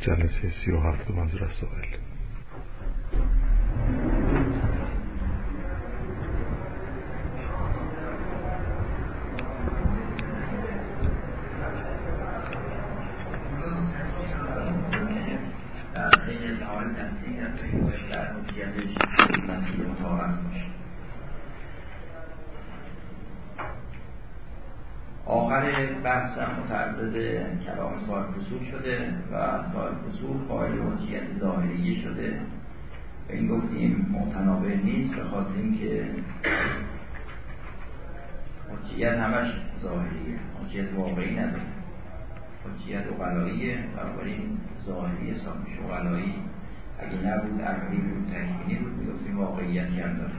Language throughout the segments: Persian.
جلسه سی و هفتم از رسائل. صاحب فصول شده و صاحب فصول قائل حجیت ظاهریه شده. و این گفتیم متنابع نیست به خاطر اینکه حجیت همش ظاهریه. حجیت واقعی نداره. حجیت اقلاییه بنابراین ظاهری حساب میشه اقلایی. اگه نبود عقلی بود تکمینی بود می‌گفتیم واقعیتی هم داره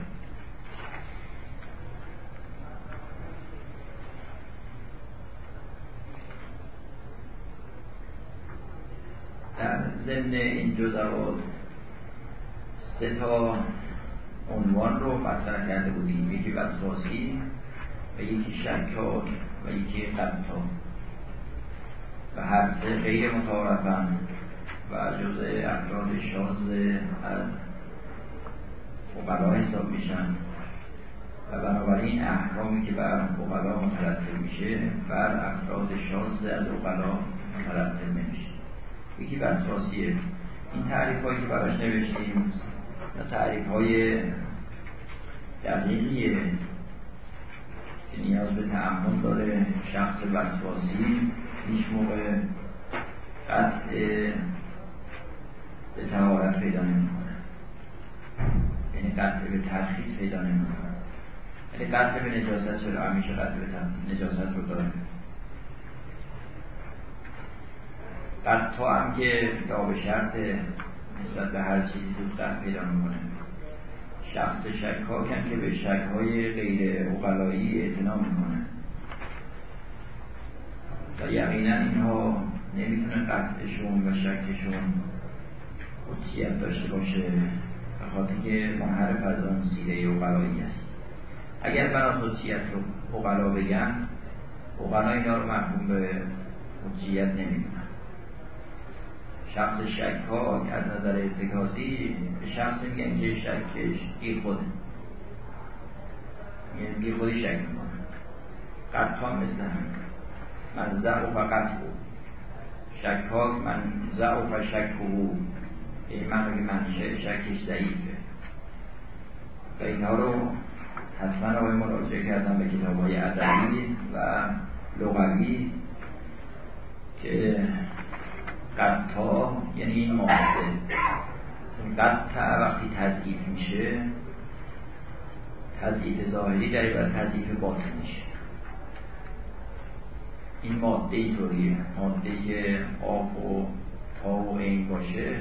در ضمن این جزوات سه تا عنوان رو مطرح کرده بودیم. یکی وسواسی و یکی شکاک و یکی قبطا و هر سه غیر متعارفن و جزء افراد شاز از فقلا حساب میشن. و بنابراین احکامی که بر فقلا مترتب میشه بر افراد شاز از فقلا مترتب نمیشه. یکی وسواسیه این تعریف هایی که براش نوشتیم یا تعریف های دقیقیه که نیاز به تعمل داره شخص وسواسی هیچ موقع قطع به تهارت پیدا نمی‌کنه. یعنی قطع به ترخیص پیدا نمی‌کنه. یعنی قطع به نجاست چرا؟ همیشه قطع به نجاست رو داره. تو هم که به شرط نسبت به هر چیزی زودتر پیدا می‌کنه. شخص شکاک هم که به شکهای غیر اقلایی اعتنا می‌کنه. و یقینا اینها نمی‌تونه قطعشون و شکشون خودسیت داشته باشه به خاطر که منحرف از اون سیره اقلایی است. اگر بنا خودسیت رو اقلا بگن اقلا اینا رو محکوم به خودسیت نمی‌دونن شخص شکاک از نظر ارتکازی به شخص میگن که شکش بی خوده. یعنی بی خودی شک می‌کنه. قطعا مثل هم من ضعف قطع بود شکاک من ضعف شک بود یعنی من اگه من شکش ضعیفه. و اینها رو حتما آقای مراجعه کردم به کتاب های ادبی و لغوی که قطع یعنی این ماده قطع وقتی تضعیف میشه تضعیف ظاهری در بر تضعیف باطن میشه. این ماده اینطوریه. ماده که آب و تا و این باشه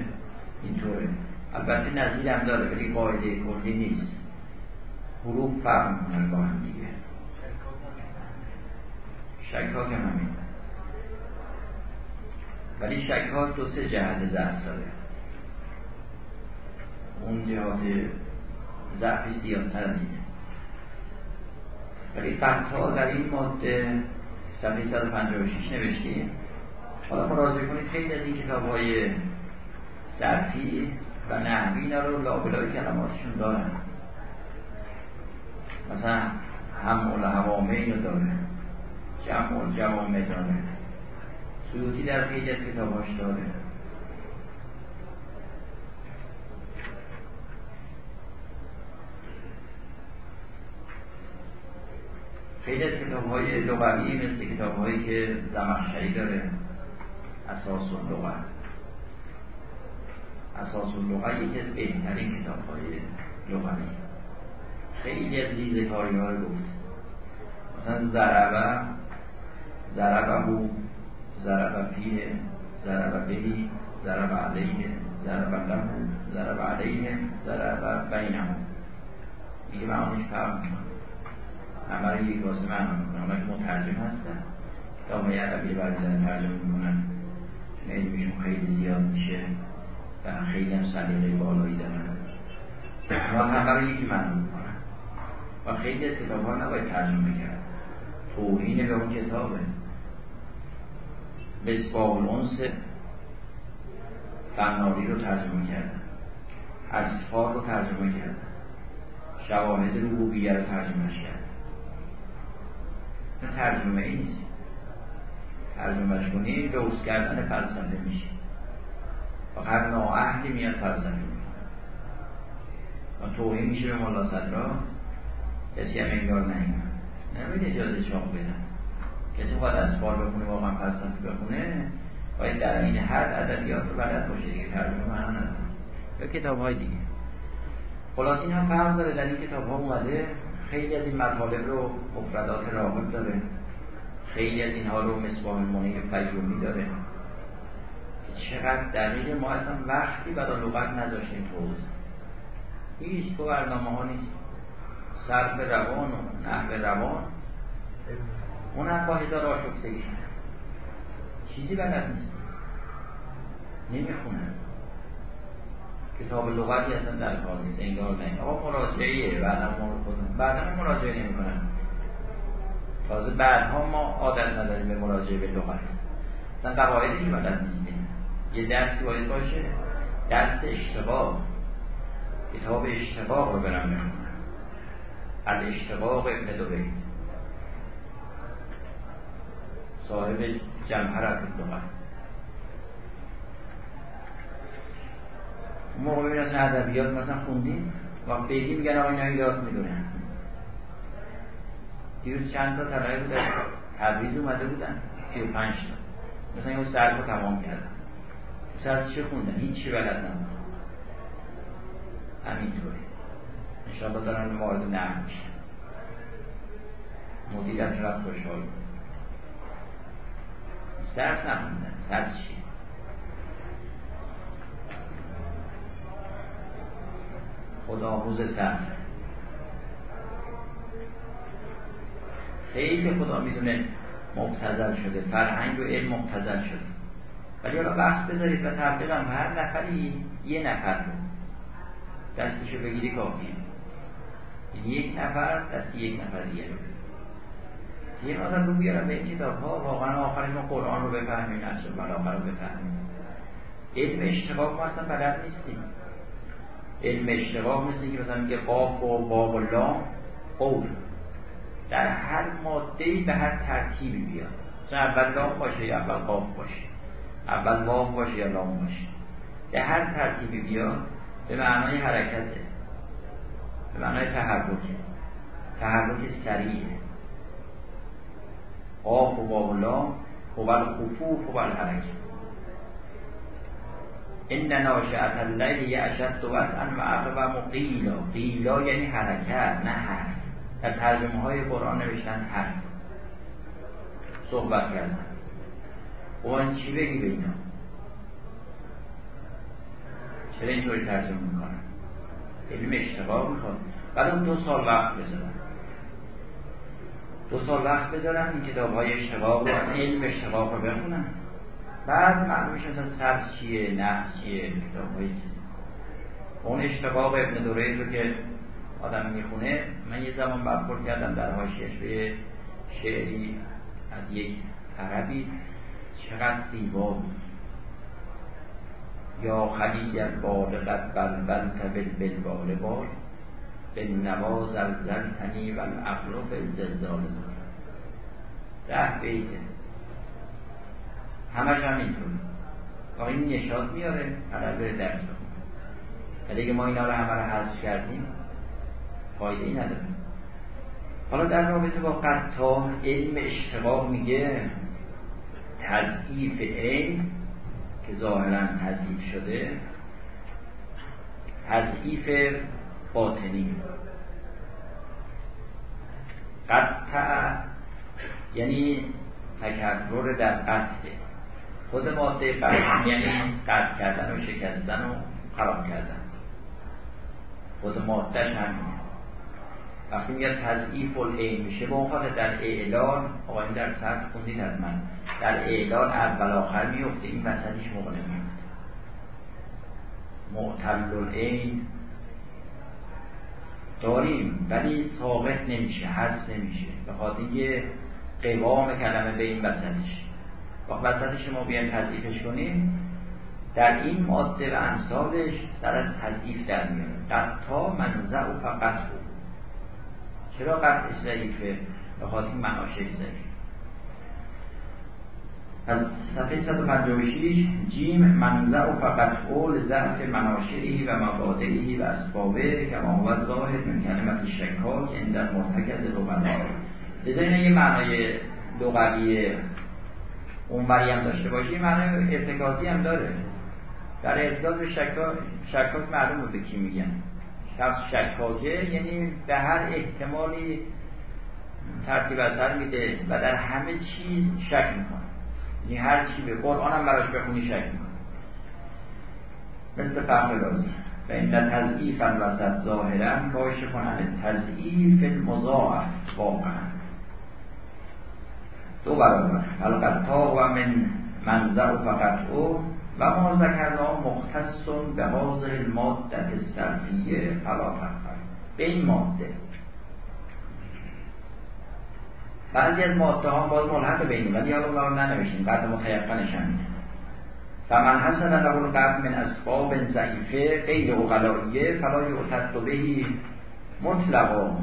اینطوره. البته نظیر هم داره ولی قاعده کلی نیست. حروف فرق می‌کنن با هم دیگه شکاک هم همین ولی ها دو سه جهت ضعف داره. اون جهات ضعفی زیادتر اینه. ولی ها در این ماده صفحه 156 نوشتیم. حالا مراجعه کنید خیلی از این کتاب های صرفی و نحوی رو لابلای کلماتشون دارن. مثلا هم الهوامه اینو داره. جمع جوامه داره سیوطی در خیلی از کتاباش داره. خیلی از کتاب های لغوی مثل کتاب هایی که زمخشری داره. اساس اللغه. اساس اللغه یکی از بهترین کتاب های لغوی. خیلی از ریزه کاری ها رو گفت. مثلا زربه زربه ضرب فیه ضرب بهی ضرب علیه ضرب له ضرب علیه ضرب بینهم دیگه معانیش فرق می‌کنه. همه رو یک واسه معنا می‌کنه. اونا که مترجم هستن. های عربی برمیدن ترجمه می‌کنن. چون علمشون خیلی زیاد میشه و خیلی هم سلیقه بالایی دارن. و همه رو یکی معنا می‌کنن. و خیلی از کتاب ها نباید ترجمه کرد. توهین به اون کتابه. مصباح الانس فناری رو ترجمه کردن. اسفار رو ترجمه کردن. شواهد ربوبیه رو ترجمه کردن. نه ترجمه ای نیست. ترجمهش کنی لوس کردن فلسفه میشه. و هر نااهلی میاد فلسفه و توهین میشه به ملا صدرا کسی هم انگار نمیاد نمید اجازه چاق بدن. کسی باید اسفار بخونه واقعا فلسفه بخونه باید در این هر ادبیات رو بلد باشه دیگه ترجمه معنا نداره. یا کتاب های دیگه. خلاص این هم فرق داره در این کتاب ها اومده خیلی از این مطالب رو مفردات راغب داره. خیلی از اینها رو مصباح المنیر فیومی داره. چقدر دقیق؟ ما اصلا وقتی برای لغت نذاشتیم توضیح هیچ تو برنامه ها نیست. صرف روان و نحو روان. اون هم با هزار آشفتگی چیزی بلد نیست. نمی‌خونن کتاب لغتی اصلا در کار نیست. انگار نه. آقا مراجعه بعدا بعدا مراجعه نمی‌کنن تازه بعدها ما عادت نداریم به مراجعه به لغت. اصلا قواعدی که بلد نیستیم. یه درسی باید باشه. درس اشتباه. کتاب اشتباه رو برم بخونم. الاشتباق ابن دوبید صاحب جمهرت اللغت موقع ببین اصلا ادبیات مثلا خوندیم و بگی میگن آقا اینا یاد می‌دونن. دیروز چند تا طلبه بودن تبریز اومده بودن سی و پنج تا. مثلا یه سرف رو تمام کردن. سرف چه خوندن؟ هیچ چی بلد نبود؟ همینطوری. انشاءالله دارن مورد نرم میشه مدیرم رفت خوشحال بود. سرف نخوندن سرف چی خداحوز سرف خیلی خدا می‌دونه مبتزل شده. فرهنگ و علم مبتزل شده. ولی حالا وقت بذارید و تبلیغم هر نفری یه نفر رو دستشو بگیری کافیه. یک نفر دست یک نفر دیگه رو یه آدم رو بیارم به این کتاب ها واقعا آخرین ما قرآن رو بفهمیم نشد آخر رو بفهمیم. علم اشتقاق ما اصلا بلد نیستیم. علم اشتقاق مثل که مثلا میگه قاف و باب و لام قول. در هر ماده به هر ترتیبی بیاد. مثلا اول لام باشه یا اول قاف باشه. اول واو باشه یا لام باشه. به هر ترتیبی بیاد به معنای حرکته. به معنای تحرکه. تحرک سریعه. قاف و واو لام هو الخفوف و الحرکه ان ناشعت اللیل یعشد وسعا و اقوم قیلا قیلا یعنی حرکت نه حرف در ترجمه های قرآن نوشتن حرف صحبت کردن. اون چی بگی به اینا؟ چرا اینطوری ترجمه می‌کنن؟ علم اشتباه می‌خواد. بعد اون دو سال وقت بذارن. دو سال وقت بذارن این کتاب های اشتباه رو علم اشتباه رو بخونن. بعد معلوم اصلا سبز چیه نفس چیه کتاب های اون اشتباه ابن دوره رو که آدم می‌خونه من یه زمان برخورد کردم در حاشیش به شعری از یک عربی چقدر زیبا بود. یا خلیل البال قد بلبلت بالبال بال. بالنوا زلزلتنی و العقل بالزلزال زال ده بیته همش هم اینطور. آقا این نشاد میاره قرار بره درس ولی اگه ما اینا رو همه رو حذف کردیم فایده ای نداره. حالا در رابطه با قطع علم اشتباه میگه تضعیف علم که ظاهرا تضعیف شده تضعیف باطنی. قطع یعنی تکرر در قطع. خود ماده قطع یعنی قطع کردن و شکستن و خراب کردن. خود مادهش همینه. وقتی میگه تضعیف العین میشه به اون در اعلان آقا این در سطح خوندید از من. در اعلان اول آخر میفته این وسطیش موقع نمیفته معتل العین داریم ولی ثابت نمیشه حس نمیشه. به خاطر اینکه قوام کلمه به این وسطش. وقت وسطش ما بیایم تضعیفش کنیم. در این ماده و امثالش سر از تضعیف در میاره قطع منزع و فقط. چرا قطعش ضعیفه؟ به خاطر مناشه ضعیف. از صفحه 156 جیم منزع و فقط قول ضعف مناشعی و مبادعی و اسبابه که هو ظاهر من کلمت شکاک این در مرتکز لغنا لذا این یه معنای لغوی اونوری هم داشته باشه معنای ارتکازی هم داره. در ارتکاز به شکاک شکاک معلومه به کی میگن. شخص شکاکه یعنی به هر احتمالی ترتیب اثر میده و در همه چیز شک می‌کنه. یعنی هر چی به قرآن هم براش بخونی شک می‌کنه. مثل فهم رازی و این تضعیف الوسط ظاهرا کاش کنن تضعیف المضاعف واقعا. دو برابر. القطا و من منظر فقط او و ما ذکرنا مختص به حاضر الماده صرفیه فلا به این ماده بعضی از ماده ها باز ملحق بینیم ولی حالا اونا رو ننوشتیم. بعد متیقنش هم فمن حسن له القلب من اسباب ضعیفه غیر اغلائیه فلا یعتد بهی مطلقا.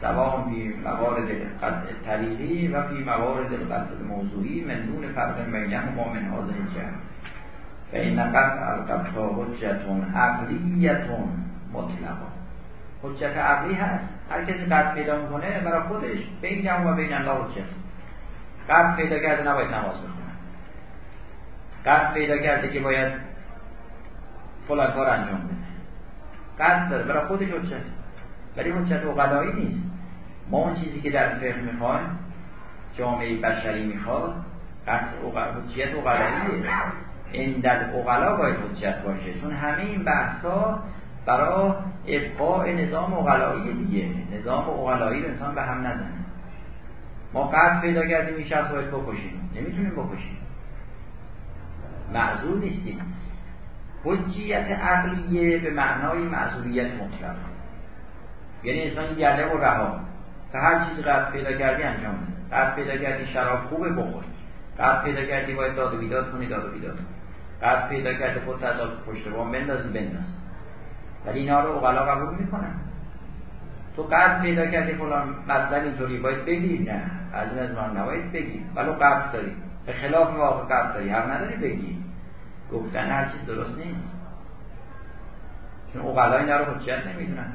سواء فی موارد قطع طریقی و فی موارد القطع موضوعی من دون فرق بینهما من حاضر جهر فإن قطع القطع حجت عقلیت مطلقا. حجت عقلی هست. هر کسی قطع پیدا می‌کنه برای خودش بین و بین الله حجت قطع پیدا کرده نباید نماز بخونه. قطع پیدا کرده که باید فلان کار انجام بده. قطع داره برای خودش حجت ولی حجت اقلایی نیست. ما اون چیزی که در فقه می‌خوایم جامعه بشری می‌خواد حجت اقلاییه این در اقلا باید حجت باشه. چون همه این بحثا برای ابقاء نظام اقلایی دیگه. نظام اقلایی رو انسان به هم نزنه. ما قرد پیدا کردیم این شخص باید بکشیم. نمی‌تونیم بکشیم. معذور نیستیم. حجیت عقلیه به معنای معذوریت مطلق. یعنی انسان گله و رها. تا هر چیزی قرد پیدا کردی انجام بده. قرد پیدا کردی شراب خوبه بخور. قرد پیدا کردی باید داد و بیداد کنی داد و بیداد. کنی پیدا کردی خود از پشت بام بندازی بنداز. ولی اینا رو اقلا قبول می‌کنن. تو قرض پیدا کردی فلان مثلا اینطوری باید بگی نه. از این از ما نباید بگی. ولو قرض داری. به خلاف موافق قرض داری. هر نداری بگی. گفتن هر چیز درست نیست. چون اقلا اینا رو حجت نمی‌دونن.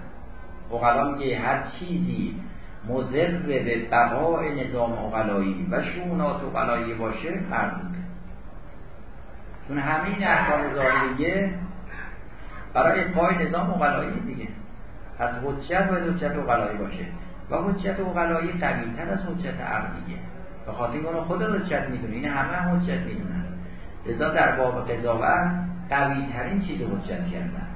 اقلا میگه هر چیزی مضر به بقای نظام اقلایی و شونات اقلایی باشه مردوده چون همین احکام ظاهریه برای ابقای نظام اقلایی دیگه. پس حجت باید حجت اقلایی باشه. و حجت اقلایی قویتر از حجت عقلیه به خاطر اونو خود حجت می‌دونه. این همه هم حجت می‌دونن. لذا در باب قضاوت قوی ترین چیز حجت کردن.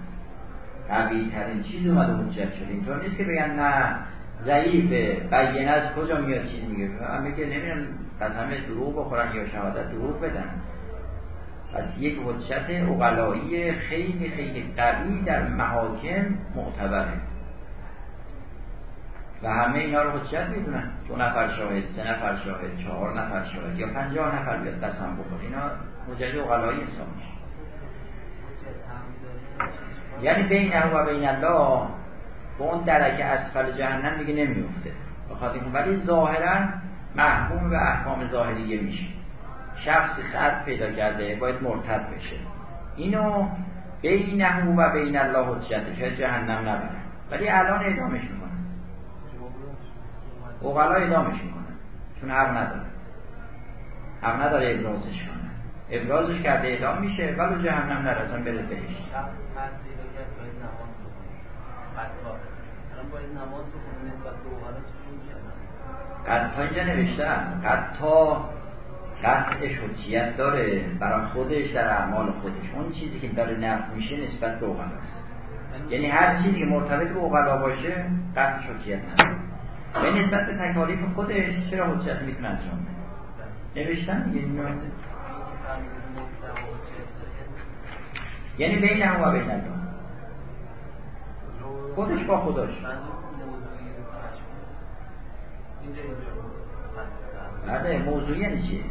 قوی ترین چیز اومده حجت شده اینطور نیست که بگن نه ضعیفه. بینه از کجا میاد چیز میگه. همه که نمی‌دونم همه دروغ بخورن یا شهادت دروغ بدن. پس یک حجت اقلایی خیلی خیلی قوی در محاکم معتبره. و همه اینا رو حجت می‌دونن. دو نفر شاهد سه نفر شاهد چهار نفر شاهد یا پنجاه نفر بیاد قسم بخور اینا حجت اقلایی حساب میشه. یعنی بین و بین الله به اون درک اسفل جهنم دیگه نمیفته بخاطر ولی ظاهرا محکوم به احکام ظاهریه میشه. شخصی خط پیدا کرده باید مرتد بشه. اینو بینه و بین الله حجت شاید جهنم نبره ولی الان ادامش می‌کنه. اوغلا ادامش می‌کنه. چون حق نداره. حق نداره ابرازش کنه. ابرازش کرده ادام میشه ولی جهنم اصلا بره بهش. قد تا اینجا نوشتن. قد تا قطعش حجیت داره برای خودش در اعمال خودش. اون چیزی که داره نفت میشه نسبت به است یعنی هر چیزی که مرتبط به اوغلا باشه قطعش حجیت نداره. و نسبت به تکالیف خودش چرا حجیت می‌تونه انجام بده؟ نوشتن یه یعنی بین هم و بین خودش با خودش. بله موضوعی یعنی چیه؟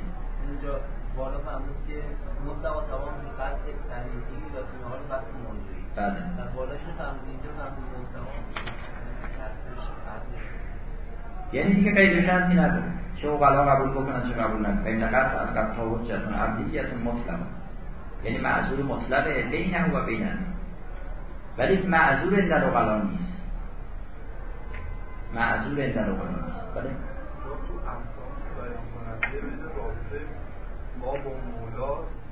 بالا فرمود که مطلق تمام قصد طریقی و حال قصد منظوری بله. در بالاش فرمود اینجا فرمود مطلق یعنی دیگه قید شرطی نداره. چه اوقلا قبول بکنن چه قبول نکنن. این قطع از قطع حجتون عبدیت مطلق یعنی معذور مطلقه بینه و بینه ولی معذور در اوقلا نیست. معذور در اوقلا نیست. بله. ما با مولاست.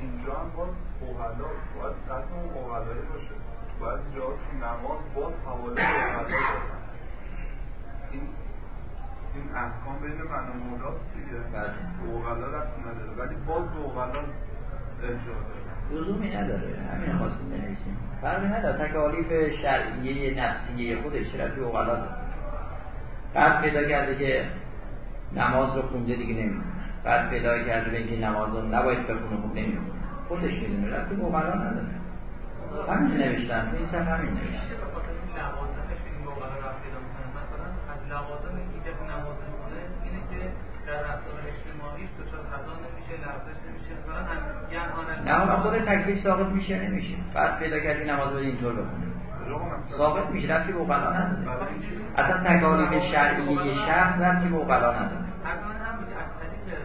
اینجا هم باز اوغلا باید قطع اون اوغلایی باشه. باید جا تو نماز باز حواله دارن این این احکام بین من و مولاست دیگه. بله. اوغلا رفت نداره. ولی باز به اوغلا ارجاع لزومی نداره. همین خواستیم بنویسیم. فرقی نداره. تکالیف شرعیه نفسیه خودش رفت به اوغلا داره. بعد پیدا کرده که نماز رو خونده دیگه نمی‌خونه بعد پیدا کرده به اینکه نماز رو نباید بخونه خوب نمی‌خونه. خودش می‌دونه. رفت به اوغلا نداره. همین نوشتم این صفحه همین از لوازم نماز می‌خونه اینه که در رفتار اجتماعیش دچار خطا نمیشه لغزش نمیشه. مثلا هم نه اون خود تکلیف ساقط میشه نمیشه. بعد پیدا کردی نماز رو اینطور بخونه. ثابت میشه رفتی به اوقلا نداره اصلا تکالیف شرعی شخص رفتی به اوقلا نداره حتما هم بوده از طریق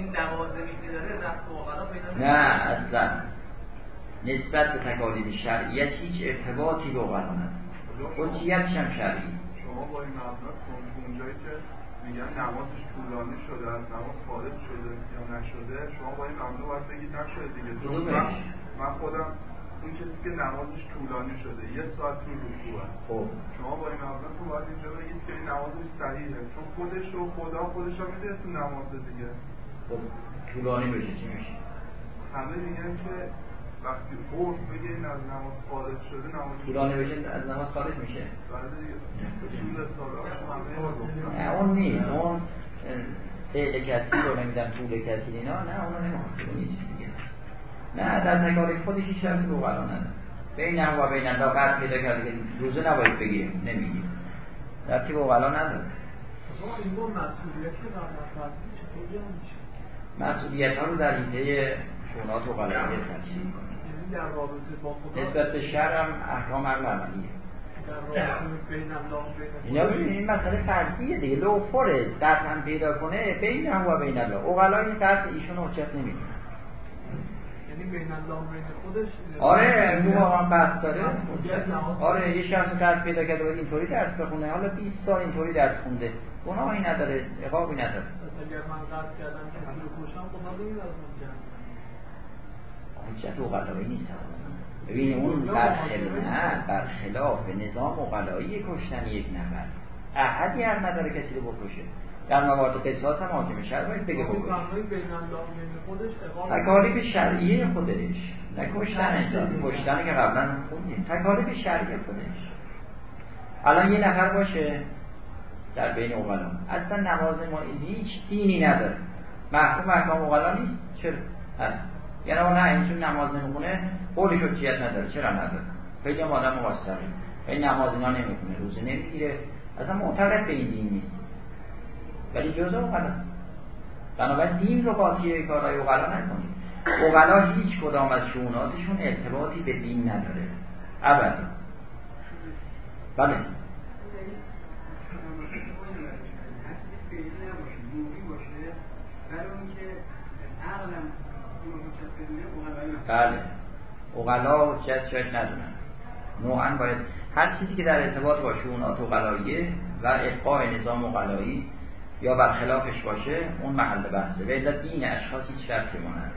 این لوازمی که داره رفت پیدا نه اصلا. نسبت به تکالیف شرعیت هیچ ارتباطی به اوقلا نداره. حجیتش هم شرعی شما با این مبنا اونجایی که میگن نمازش طولانی شده از نماز خارج شده یا نشده شما با این مبنا باید بگید نشده دیگه. چون من, خودم اون کسی که نمازش طولانی شده یه ساعت طول رکوع خب. شما با این مبنا تو باید اینجا بگید که این نمازش صحیحه. چون خودش رو خدا خودش هم میده تو نمازه دیگه. خب طولانی بشه چی میشه. همه میگن که وقتی عرف بگه این از نماز خارج شده نماز طولانی بشه از نماز خارج میشه. بله نه اون نیست. اون فعل کسی رو نمیدن طول کسی اینا. نه اونو نمی‌خواد اون نیست نه در تکالیف خودش هیچ رفتی به اوغلا نداره. بین هم و بین الله قرد پیدا کرده که روزه نباید بگیره. نمی‌گیره. رفتی به اوغلا نداره. این با مسئولیتی مسئولیت ها رو در ایده شونات و غلطیه تفسیر کنه یعنی نسبت به شر هم احکام بین اینا ببینید این مسئله فرضیه دیگه لو فرض قطعا پیدا کنه بین هم و بین الله. اوغلا این قطع ایشون حجت نمی‌کنه یعنی بین الله و بین خودش آره نو واقعا قطع داره. آره یه شخص قطع پیدا کرده باید اینطوری درس بخونه. حالا 20 سال اینطوری درس خونده. گناهی نداره عقابی نداره. اگر من قطع کردم حجت اوغلایی نیست. ببین اون برخلاف برخلاف. نظام اوغلایی کشتن یک نفر. احدی حق نداره کسی رو بکشه. در موارد قصاص هم حاکم شهر باید بگه اقامت تکالیف شرعیه خودش. نه کشتن انسان کشتن که قبلا خوندیم. تکالیف شرعی خودش. الان یه نفر باشه در بین اوغلا اصلا نماز ما هیچ دینی نداره. محکوم احکام اوغلا نیست. چرا؟ هست یعنی اون نه این چون نماز نمی‌خونه قولش حجیت نداره. چرا نداره؟ خیلی هم آدم مقصره خیلی نماز اینا نمی‌خونه روزه نمی‌گیره. اصلا معتقد به این دین نیست. ولی جزء اوغلاست بنابراین دین رو قاطی کارهای اوغلا نکنید. اوغلا هیچ کدام از شوناتشون ارتباطی به دین نداره. ابدا. بله. بله. اوغلا حجت شاید ندونن. نوعا باید هر چیزی که در ارتباط با شونات اوغلاییه و ابقاء نظام اوغلایی یا برخلافش باشه اون محل بحثه و الا دین اشخاص هیچ ربطی ما نداره.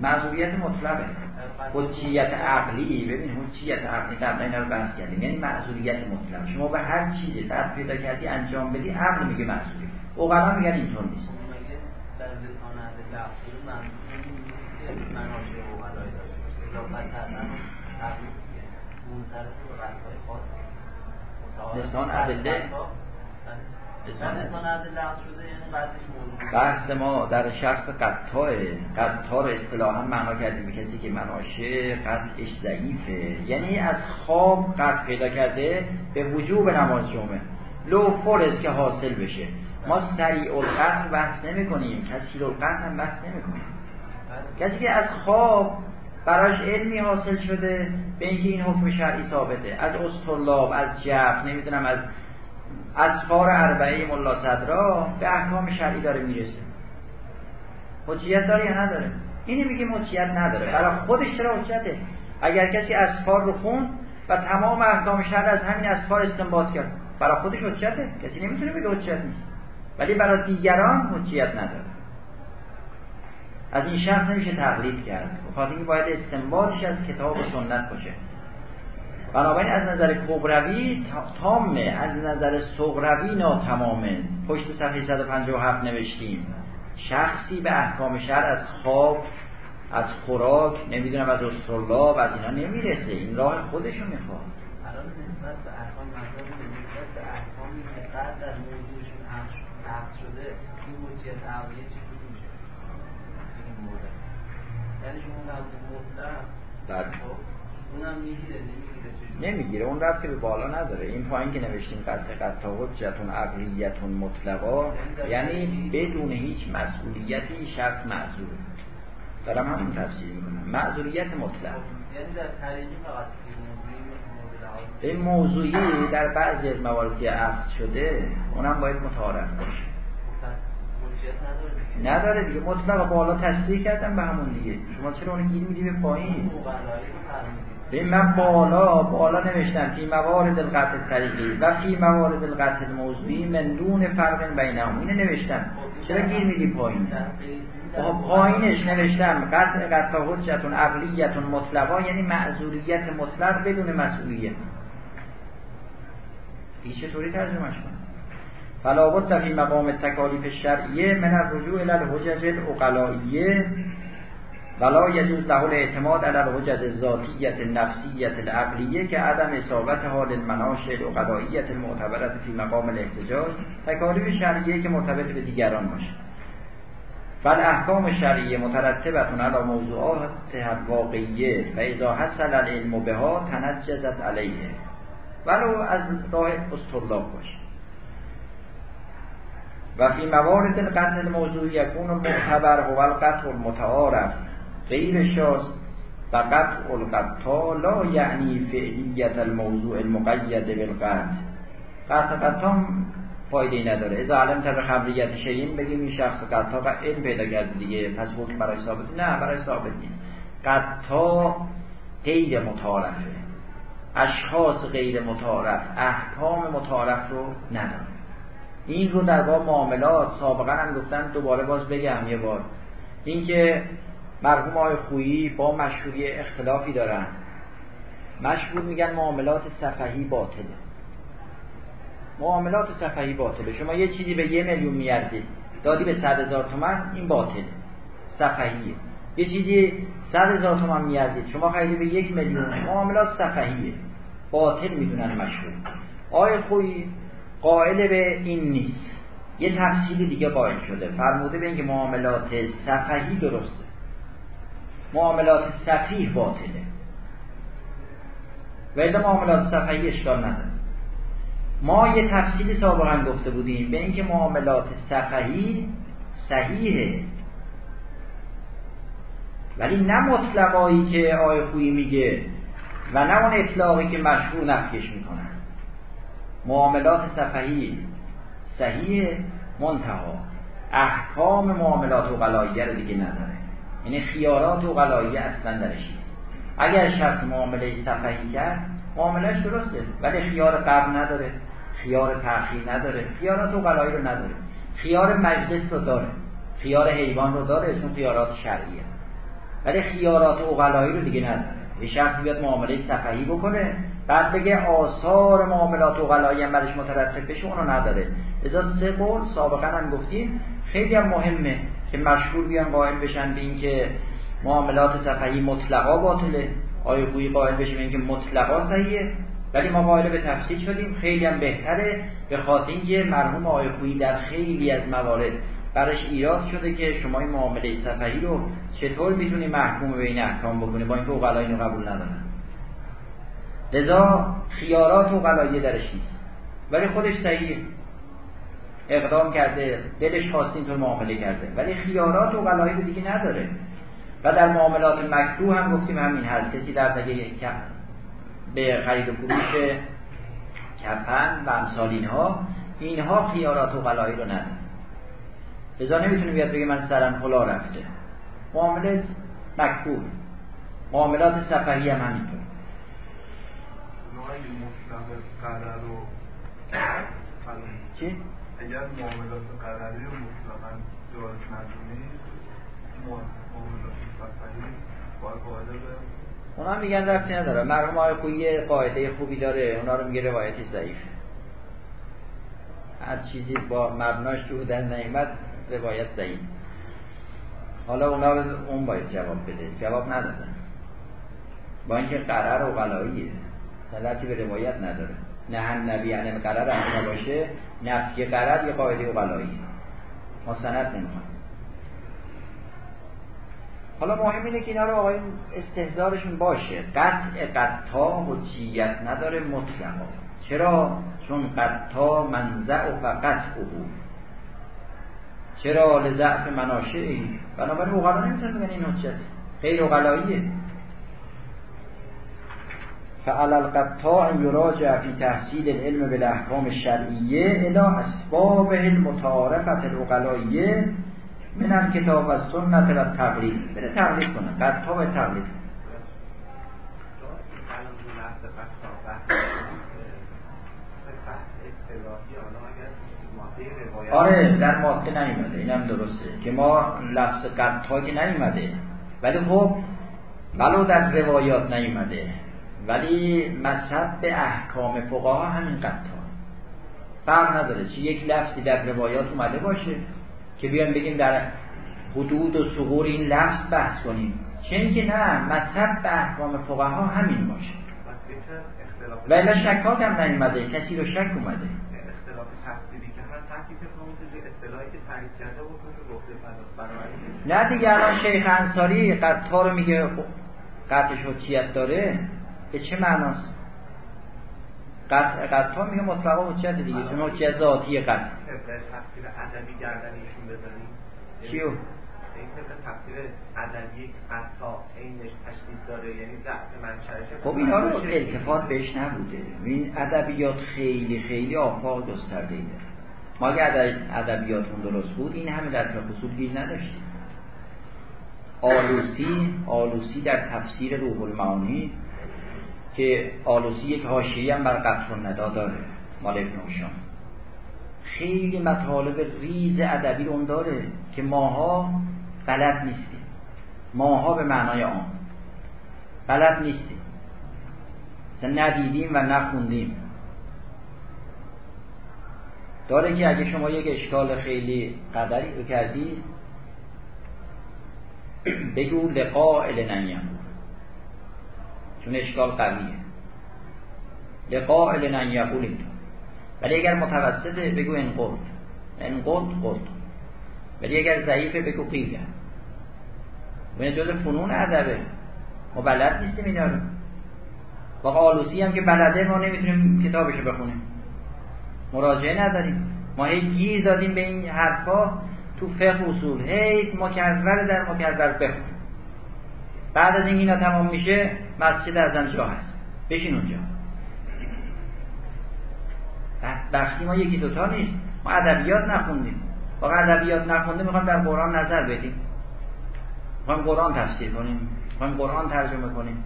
معذوریت مطلقه. حجیت عقلی ببین حجیت عقلی قبلا اینا رو بحث کردیم. یعنی معذوریت مطلق. شما به هر چیزی بعد پیدا کردی انجام بدی عقل میگه معذوری اوغلا میگن اینطور نیست. در لسان ادله. لفظ شده یعنی بحث ما در شخص قطاع قطاع رو اصطلاحا معنا کردیم به کسی که مناشه قطعش ضعیفه. یعنی از خواب قطع پیدا کرده به وجوب نماز جمعه. لو فرض که حاصل بشه. ما سریع القتل بحث نمی کنیم کسی القتل هم بحث نمی کنیم کسی که از خواب براش علمی حاصل شده به اینکه این حکم شرعی ثابته. از استرلاب از جف نمی‌دونم از اسفار اربعه ملا صدرا به احکام شرعی داره می‌رسه. حجیت داره یا نداره؟ اینی میگه حجیت نداره. برای خودش چرا حجیته اگر کسی اسفار رو خون و تمام احکام شرع از همین اسفار استنباط کرد برای خودش حجیته کسی نمی‌تونه بگه حجیت نیست. ولی برای دیگران حجیت نداره. از این شخص نمیشه تقلید کرد. بخاطر این باید استنباطش از کتاب و سنت باشه. بنابراین از نظر کبروی تامه از نظر صغروی ناتمامه پشت صفحه 157 نوشتیم. شخصی به احکام شهر از خواب از خوراک نمی‌دونم از استرلاب از اینا نمی‌رسه. این راه خودشو می‌خواد. الان نسبت به احکام نسبت به شده چجوری میشه این مورد یعنی شما بله. خب، اونم می‌گیره نمی‌گیره اون رفتی به بالا نداره. این پایین که نوشتیم قطع قطع حجتون عقلیتون مطلقا یعنی بدون هیچ مسئولیتی شخص معذور. دارم همون تفسیر می‌کنم. معذوریت مطلق. یعنی در فقط این موضوعی در بعضی از مواردی عقص شده اونم باید متعارف باشه. نداره دیگه. مطلق بالا تصدیح کردم به همون دیگه. شما چرا اون گیر میدی به پایین؟ به من بالا بالا نوشتم. فی موارد القطع طریقی و فی موارد القطع موضوعی من دون فرق بینهم. اینه نوشتم. چرا گیر میدی پایین؟ پایینش نوشتم. قطع قطع حجتون عقلیتون مطلقا یعنی معذوریت مطلق بدون مسئولیت. این چطوری ترجمهش کنم؟ فلا بد فی مقام تکالیف شرعیه من الرجوع الى الحجج العقلائیه ولا یجوز له الاعتماد علی الحجج الذاتیت النفسیت العقلیه که عدم اصابت حال المناش العقلائیت المعتبرت فی مقام الاحتجاج تکالیف شرعیه که مرتبط به دیگران باشه. بل احکام شرعیه مترتبتون علی موضوعات واقعیه و اذا حصل العلم بها تنجزت علیه. ولو از راه استرلاب باشه. و فی موارد القتل الموضوع یکون معتبر هو القتل المتعارف. غیر شاز و قطع القطع لا یعنی فعلیت الموضوع المقید بالقتل. قطع قطع فایده نداره. اذا علم به خبریت شیعین بگیم این شخص قطع علم پیدا کرده دیگه پس حکم برای ثابت نه برای ثابت نیست. قطع غیر متعارفه. اشخاص غیر متعارف احکام متعارف رو نداره این رو در باب معاملات سابقا هم گفتن دوباره باز بگم یه بار. اینکه مرحوم آقای خویی با مشهوری اختلافی دارن. مشهور میگن معاملات صفحی باطله. معاملات صفحی باطله. شما یه چیزی به یه میلیون میارزید دادی به صد هزار تومن این باطله. صفحیه یه چیزی صد هزار تومن میارزید شما خریدی به یک میلیون. معاملات صفحیه باطل می‌دونن مشهور آقای خویی قائل به این نیست. یه تفصیل دیگه قائل شده. فرموده به اینکه معاملات صفحی درسته. معاملات صفیح باطله. و معاملات صفحی اشکال نداره. ما یه تفصیل سابقا گفته بودیم به اینکه معاملات صفحی صحیحه. ولی نه مطلقایی که آی خویی میگه و نه اون اطلاقی که مشهور نفیش می‌کنن. معاملات صفحی صحیح منتها. احکام معاملات و غلایه دیگه نداره. یعنی خیارات و غلایه اصلا درش نیست. اگر شخص معامله صفحی کرد معاملهش درسته. ولی خیار قبل نداره. خیار تأخیر نداره. خیارات و غلایی رو نداره. خیار مجلس رو داره. خیار حیوان رو داره چون خیارات شرعیه. ولی خیارات و غلایی رو دیگه نداره. یه شخصی بیاد معامله صفحی بکنه بعد بگه آثار معاملات و غلایی هم برش مترتب بشه اونو نداره. ازا سه قول سابقا هم گفتیم. خیلی هم مهمه که مشهور بیان قائل بشن به اینکه معاملات صفحی مطلقا باطله. آیا گویی قائل به اینکه مطلقا صحیحه؟ ولی ما قائل به تفصیل شدیم. خیلی هم بهتره به خاطر اینکه مرحوم آقای خویی در خیلی از موارد برش ایراد شده که شما این معامله صفحی رو چطور می‌تونی محکوم به این احکام بکنی با اینکه اوغلا اینو قبول ندارن. لذا خیارات و غلایه درش نیست. ولی خودش صحیحه. اقدام کرده دلش خواست اینطور معامله کرده. ولی خیارات و رو دیگه نداره. و در معاملات مکروه هم گفتیم همین هست کسی در دیگه به خرید و فروش کفن و امثال اینها اینها خیارات و غلایی رو نداره. لذا نمی‌تونه بیاد بگه من سرم خلا رفته. معامله مکروه. معاملات سفری هم همینطور. چی؟ اگر معاملات قراری و مطلقا جواز ندونی معاملات سفری باید قاعده به اونا میگن رفتی نداره. مرحوم آقای خویی قاعده خوبی داره. اونا رو میگه روایتی ضعیفه هر چیزی با مبناش که در نیمد روایت ضعیف. حالا اونا اون باید جواب بده. جواب ندادن. با اینکه قرار و غلاییه سلطی به روایت نداره. نه هم نبی یعنی قرار هم باشه نفی قرار یه قاعده و غلایی ما سند نمی‌خوام حالا مهم اینه که اینا رو آقای استهزارشون باشه. قطع قطع حجیت نداره مطلقا چرا؟ چون قطع منزع و فقط او چرا؟ لضعف مناشعی بنابراین اوغلا نمی‌تونن بگن این حجت. غیر اوغلاییه فعلى القطاع يراجع في تحصيل العلم بالاحكام الشرعيه الى اسبابه المتعارفه العقلائيه من الكتاب والسنه والتقلید بره تقلید. کنه قطاع به تقلید. آره در ماده نیومده. اینم درسته که ما لفظ قطع که نیومده. ولی خب ولو در روایات نیومده. ولی مذهب به احکام فقها همین قطع فرق نداره چی یک لفظی در روایات اومده باشه که بیان بگیم در حدود و سغور این لفظ بحث کنیم. چه اینکه نه مذهب به احکام فقها همین باشه. ولی شکات هم نیومده کسی رو شک اومده. نه دیگه الان شیخ انصاری قطع رو میگه قطع حجیت داره. به چه معناست؟ قطع قطع میگه مطلقا حجت دیگه؟ چون حجت ذاتی قطع؟ تفسیر ادبی گردنشون بزنیم. چیو تفسیر ادبی قطع عینش تشدید داره. یعنی ضعف منشأش خب اینا رو التفات بهش نبوده. این ادبیات خیلی خیلی آفاق گسترده ایده ما اگر ادبیاتمون درست بود این همه در خصوص گیر نداشتیم. آلوسی آلوسی در تفسیر روح المعانی که آلوسی یک حاشیه هم بر قطر ندا داره مال ابن خیلی مطالب ریز ادبی اون داره که ماها بلد نیستیم. ماها به معنای آن بلد نیستیم. مثلا ندیدیم و نخوندیم. داره که اگه شما یک اشکال خیلی قدری رو کردی بگو لقاء لنیم چون اشکال قویه. لقاء لنن یقول ولی اگر متوسطه بگو انقض انقض قض ولی اگر ضعیفه بگو قیله و این جز فنون ادبه. ما بلد نیستیم اینا رو. با آلوسی هم که بلده ما نمی‌تونیم کتابشو بخونیم. مراجعه نداریم. ما هی گیر دادیم به این حرفا. تو فقه اصول. هی مکرر در مکرر بخونیم بعد از این اینا تمام میشه مسجد از جا هست. بشین اونجا. بختی ما یکی دوتا نیست. ما ادبیات نخوندیم. واقعا ادبیات نخونده می‌خوام در قرآن نظر بدیم. می‌خوام قرآن تفسیر کنیم. می‌خوام قرآن ترجمه کنیم.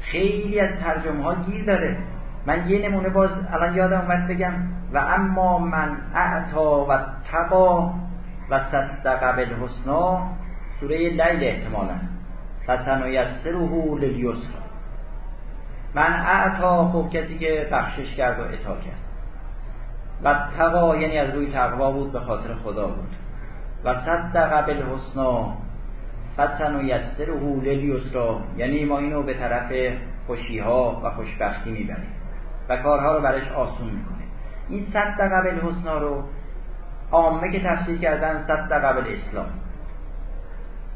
خیلی از ترجمه ها گیر داره. من یه نمونه باز الان یادم اومد بگم. و اما من اعتا و تقا و صدق بالحسنا. سوره لیل احتمالا. فسن و یسره لیسر من اعتا خوب کسی که بخشش کرد و اتا کرد. و تقا یعنی از روی تقوا بود به خاطر خدا بود. و صدق بالحسنا فسن و یسره لیسرا یعنی ما اینو به طرف خوشی ها و خوشبختی می‌بریم و کارها رو برش آسون می‌کنه این صدق بالحسنا رو عامه که تفسیر کردن صدق بالاسلام.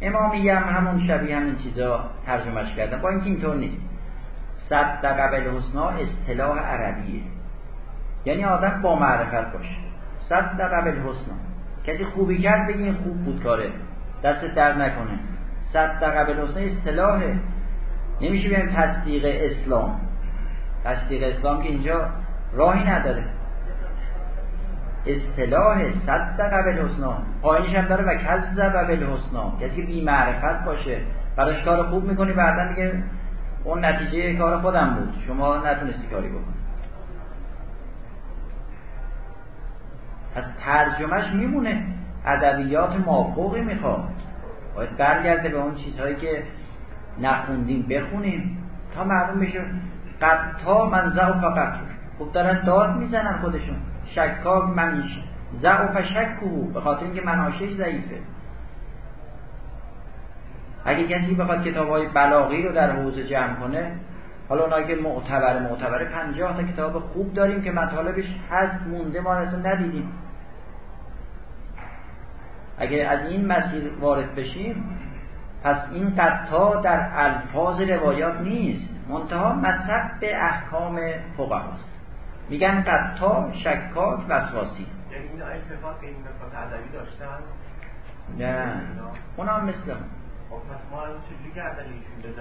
امامیه هم همون شبیه همین چیزا ترجمهش کردن. با اینکه اینطور نیست. صدق بالحسنا اصطلاح عربیه. یعنی آدم با معرفت باشه. صد قبل حسن کسی خوبی کرد بگی خوب بود کاره. دست در نکنه. صد قبل حسن اصطلاحه نمیشه بیایم تصدیق اسلام. تصدیق اسلام که اینجا راهی نداره. اصطلاح صد قبل حسنا پایینش هم داره و کذب بالحسنا کسی که بی معرفت باشه. براش کار خوب می‌کنی بعدا میگه اون نتیجه کار خودم بود. شما نتونستی کاری بکنی. از ترجمهش میمونه. ادبیات مافوقی می‌خواد. باید برگرده به اون چیزهایی که نخوندیم بخونیم تا معلوم بشه. قطع من ضعف فقط. خب دارن داد می‌زنن خودشون. شکاک منیش. ضعف شکو به خاطر اینکه مناشش ضعیفه. اگه کسی بخواد کتاب های بلاغی رو در حوزه جمع کنه حالا اونایی که معتبر معتبر پنجاه تا کتاب خوب داریم که مطالبش هست مونده ما اصلا ندیدیم. اگه از این مسیر وارد بشیم پس این قطعا در الفاظ روایات نیست. منتها مصب به احکام فقه هست میگن قطعا شکاک وسواسی. یعنی این اتفاق این ادبی داشتن؟ نه. اونا هم. مثل خب،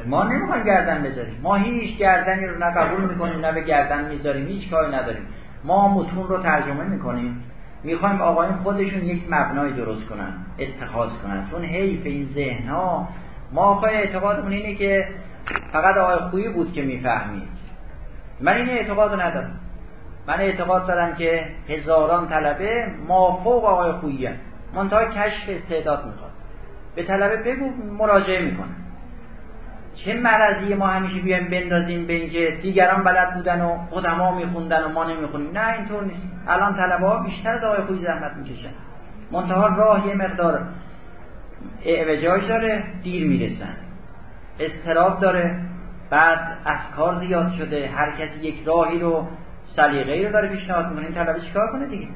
ما نمی‌خوایم گردن بذاریم. ما هیچ گردنی رو نه قبول می‌کنیم نه به گردن می‌ذاریم. هیچ کاری نداریم. ما متون رو ترجمه می‌کنیم. می‌خوایم آقایون خودشون یک مبنای درست کنن اتخاذ کنن. چون حیف این ذهن ها ما آقای اعتقادمون اینه که فقط آقای خویی بود که می‌فهمید. من این اعتقاد ندارم. من اعتقاد دارم که هزاران طلبه مافوق آقای خویی منتها کشف استعداد می‌خواد. به طلبه بگو مراجعه می‌کنه. چه مرضی ما همیشه بیایم بندازیم به اینکه دیگران بلد بودن و قدما میخوندن و ما نمی‌خونیم نه اینطور نیست. الان طلبه ها بیشتر از آقای خویی زحمت می‌کشن. منتها راه یه مقدار اعوجاج داره دیر می‌رسن. استراب داره. بعد افکار زیاد شده. هر کسی یک راهی رو سلیقه‌ای رو داره پیشنهاد می‌کنه. این طلبه چیکار کنه دیگه؟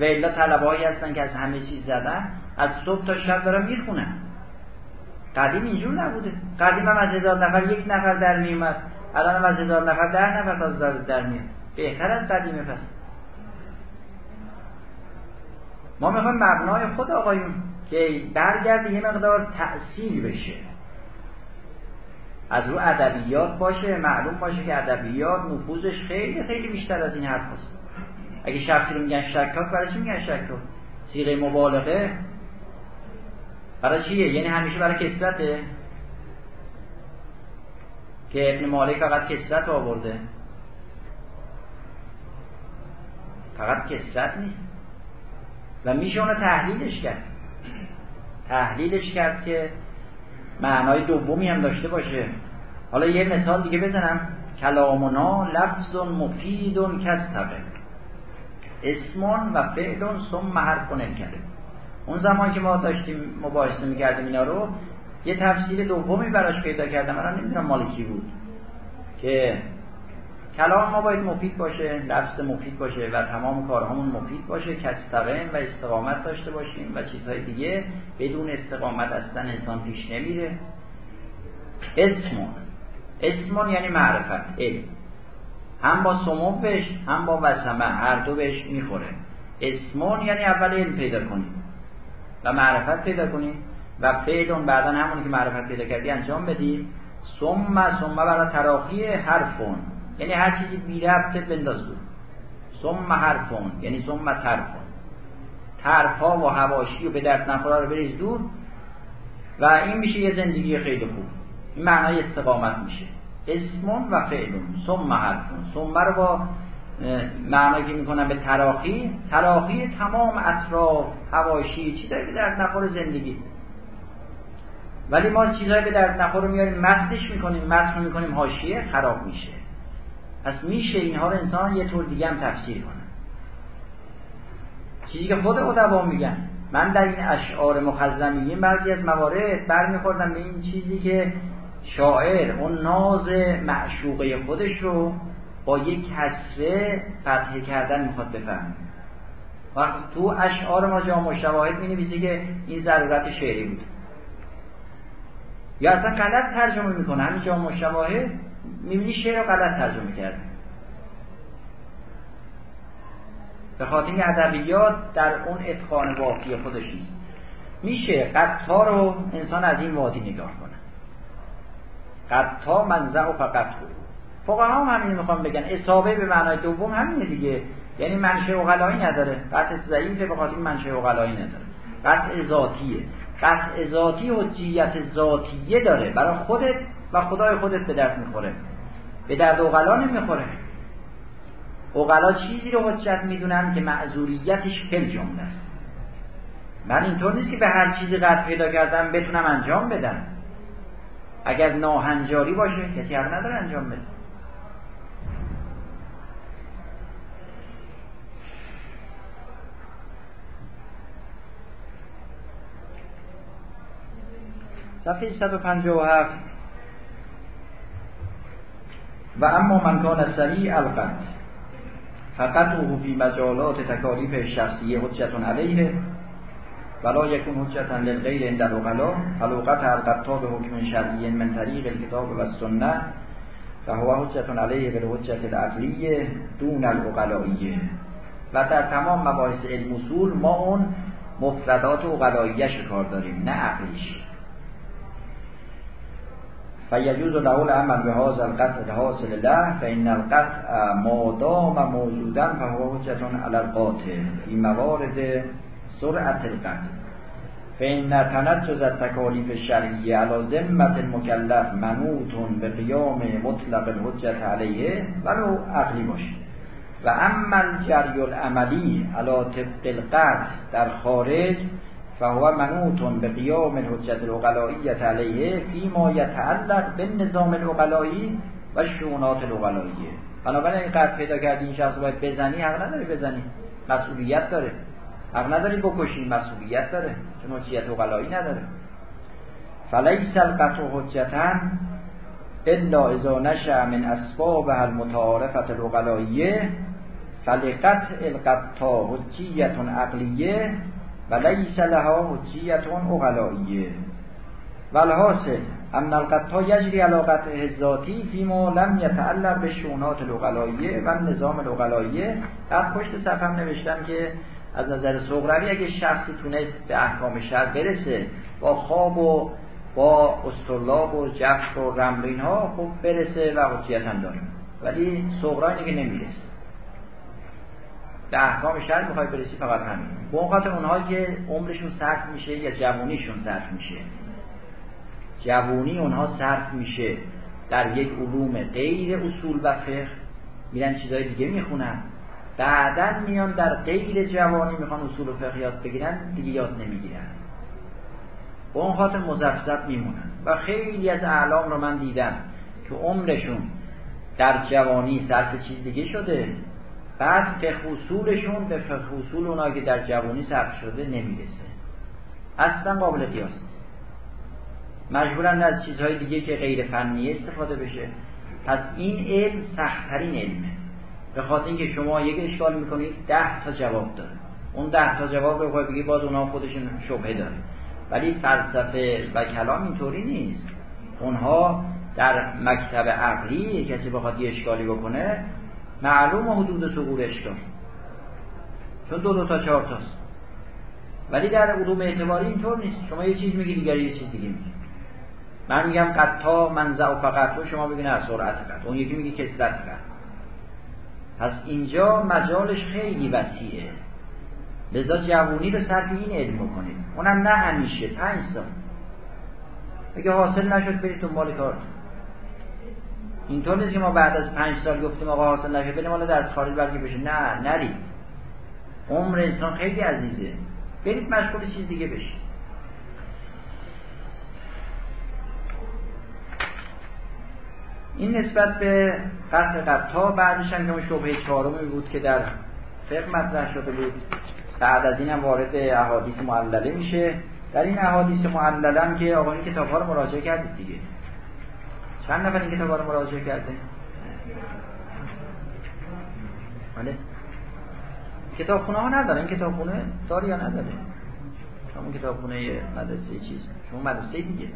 و الا طلبه‌ای هستن که از همه چیز زدن از صبح تا شب دارن می‌خونن. قدیم اینجور نبوده. قدیم هم از هزار نفر یک نفر در میومد الان هم از هزار نفر ده نفر تازه در, در میاد بهتر از قدیمه پس. ما می‌خوایم مبنای خود آقایون که برگرد یه مقدار تأثیر بشه. از رو ادبیات باشه معلوم باشه که ادبیات نفوذش خیلی خیلی بیشتر از این حرف هست. اگه شخصی رو میگن شکاک برای چی میگن شکاک؟ سیغه مبالغه؟ برای چیه؟ یعنی همیشه برای کسرته؟ که ابن مالک فقط کسرت آورده. فقط کسرت نیست. و میشه اونو تحلیلش کرد. تحلیلش کرد که معنای دومی هم داشته باشه. حالا یه مثال دیگه بزنم. کلامنا لفظ مفید کستقه اسمون و فعل ثم حرف کرده اون زمان که ما داشتیم مباحثه می‌کردیم اینا رو یه تفسیر دومی براش پیدا کردم. من نمی‌دونم مال کی بود. که کلام ما باید مفید باشه لفظ مفید باشه و تمام کارهامون مفید باشه کستقیم و استقامت داشته باشیم و چیزهای دیگه بدون استقامت اصلا انسان پیش نمیره. اسمون. اسمون یعنی معرفت علم. هم با سمومش هم با وسمه هر دو بهش می‌خوره. اسمون یعنی اول علم پیدا کنیم و معرفت پیدا کنیم و فعلون بعدا همونی که معرفت پیدا کردی انجام بدی. ثم ثم برای تراخی حرفون. یعنی هر چیزی بی ربطه بنداز دور ثم حرفون یعنی ثم ترفون ترفا و هواشی و به درد نخورا رو بریز دور و این میشه یه زندگی خیلی خوب. این معنای استقامت میشه. اسمون و فعلون ثم حرفون ثم رو با معنایی که می‌کنن به تراخی تراخی تمام اطراف هواشی چیزایی به درد نخور زندگی. ولی ما چیزایی به درد نخور رو میاریم متنش می‌کنیم متن می‌کنیم حاشیه خراب میشه. پس میشه اینها رو انسان یه طور دیگه هم تفسیر کنه. چیزی که خود ادبا میگن. من در این اشعار مخزنی بعضی از موارد برمیخوردم به این چیزی که شاعر اون ناز معشوقه خودش رو با یک کسره فتحه کردن می‌خواد بفهمه. وقتی تو اشعار ما جامع شواهد می نویسی که این ضرورت شعری بود. یا اصلا غلط ترجمه می‌کنه. همین جامع شواهد می‌بینی شعر رو غلط ترجمه کرده به خاطر این ادبیات در اون اتقان واقعی خودش نیست. میشه قطا رو انسان از این وادی نگاه کنه. قطا منزع و فقط فقها هم همین می‌خوام بگن. اصابه به معنای دوم همینه دیگه. یعنی منشه اغلایی نداره. قطع ضعیفه به خاطر منشه اغلایی نداره. قطع ذاتیه. قطع ذاتی حجیت ذاتیه داره. برای خودت و خدای خودت به درد می‌خوره. به درد اغلا نمی‌خوره. اغلا چیزی رو حجت می‌دونن که معذوریتش فل جمله است. من اینطور نیست که به هر چیزی قطع پیدا کردم بتونم انجام بدم. اگر ناهنجاری باشه کسی حق نداره انجام بده. صفحه 157 و اما من کان سریع القط فقط او فی مجالات تکالیف شخصیه حجت علیه ولا یکون حجتا للغیر عند العقلا. فلوقت القطا به حکم شرعی من طریق الکتاب و السنه فهو حجت علیه بالحجت العقلیه دون العقلائیه و در تمام مباحث علم اصول ما اون مفردات عقلائیش کار داریم نه عقلیش. فیجوز له العمل به هذا القطع حاصل له فان القطع ما دام موجودا فهو حجت علی القاطع فی موارد سرعت القطع فان تنجز التکالیف الشرعیه علی ذمه المکلف منوط به قیام مطلق الحجت علیه ولو عقلی باشه و اما الجری العملی علی طبق القطع در خارج فهو منوط به قیام الحجت العقلائیت علیه فیما یتعلق به نظام العقلایی و شونات العقلائیه بنابراین این قطع پیدا کردی این شخص باید بزنی حق نداری بزنی. مسئولیت داره. حق نداری بکشی مسئولیت داره. چون حجیت اقلایی نداره. فلیس القطع حجتا الا اذا نشأ من اسباب المتعارفت العقلائیه فلقطع القطع حجیت عقلیه و لیس لها حجیت اقلائیه والحاصل ان القطع یجری علی قطع الذاتی فیما لم یتعلق به شونات العقلائیه و نظام العقلائیه در پشت صفحه نوشتم که از نظر سغروی اگه شخصی تونست به احکام شر برسه با خواب و با استرلاب و جفت و رمل اینها خب برسه و حجیت هم داره ولی سغرا که نمی‌رسه. به احکام شر می‌خوای برسی فقط همین. به خاطر اونها که عمرشون صرف میشه یا جوونیشون صرف میشه. جوونی اونها صرف میشه در یک علوم غیر اصول و فقه. میرن چیزای دیگه می‌خونن. بعدا میان در غیر جوانی می‌خوان اصول و فقه یاد بگیرن دیگه یاد نمی‌گیرن. با اون خاطر مزفزف میمونن. و خیلی از اعلام رو من دیدم که عمرشون در جوانی صرف چیز دیگه شده. بعد فقه اصولشون به فقه اصول اونایی که در جوانی صرف شده نمی‌رسه. اصلا قابل قیاس نیست. مجبورن از چیزهای دیگه که غیر فنی استفاده بشه. پس این علم سختترین علمه. به خاطر اینکه شما یک اشکال می‌کنید ده تا جواب داره. اون ده تا جواب رو بگی باز اونها خودشون شبهه داره. ولی فلسفه و کلام اینطوری نیست. اونها در مکتب عقلی کسی بخواد یه اشکالی بکنه معلوم حدود سقور اشکال چون دو دو تا چهار تاست. ولی در علوم اعتباری اینطور نیست. شما یه چیز میگی دیگری یه چیز دیگه میگی. من میگم قطا منزع و فقط. شما بگین از سرعت قط اون یکی میگه کسرت قط پس اینجا مجالش خیلی وسیعه. لذا جوونی رو صرف این علم بکنید. اونم نه همیشه. پنج سال اگه حاصل نشد برید دنبال کار. اینطور نیست که ما بعد از پنج سال گفتیم آقا حاصل نشد بریم حالا در خارج برگی بشه. نه نرید. عمر انسان خیلی عزیزه. برید مشغول چیز دیگه بشید این نسبت به قطع قطع بعدش هم که شبه چهارمی بود که در فقه مطرح شده بود. بعد از این هم وارد احادیث معلله میشه. در این احادیث معلله هم که آقا این کتاب ها رو مراجعه کردید دیگه. چند نفر این کتاب رو مراجعه کرده؟ بله. کتاب خونه ها نداره. این کتاب خونه داری یا نداره همون کتاب خونه مدرسه چیز. شما مدرسه دیگه.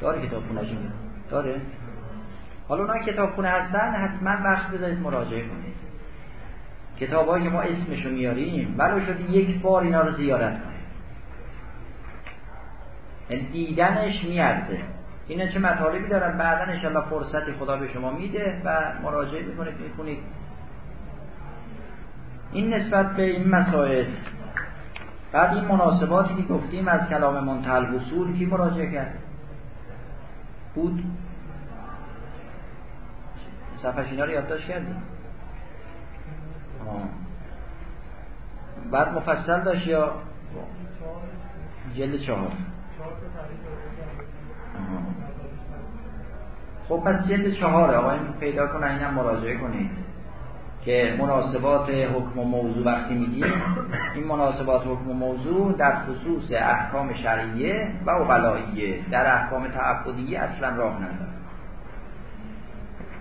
داره کتاب خونه داره. حالا اونا کتاب خونه هستن حتما وقت بذارید مراجعه کنید. کتابایی که ما اسمشو میاریم ولو شد یک بار اینا رو زیارت کنید. یعنی دیدنش میارزه. اینا چه مطالبی دارن بعدا انشالله فرصتی خدا به شما میده و مراجعه می‌کنید می‌کنید این نسبت به این مسائل. بعد این مناسباتی که گفتیم از کلام منتهل وصول کی مراجعه کرد؟ بود. صفحش اینا رو یادداشت کردیم. بعد مفصل داشت یا؟ جلد چهار. خب پس جلد چهاره آقا این پیدا کنن اینم مراجعه کنید که مناسبات حکم و موضوع وقتی میگیم این مناسبات حکم و موضوع در خصوص احکام شرعیه و اقلاییه در احکام تعبدیه اصلا راه نداره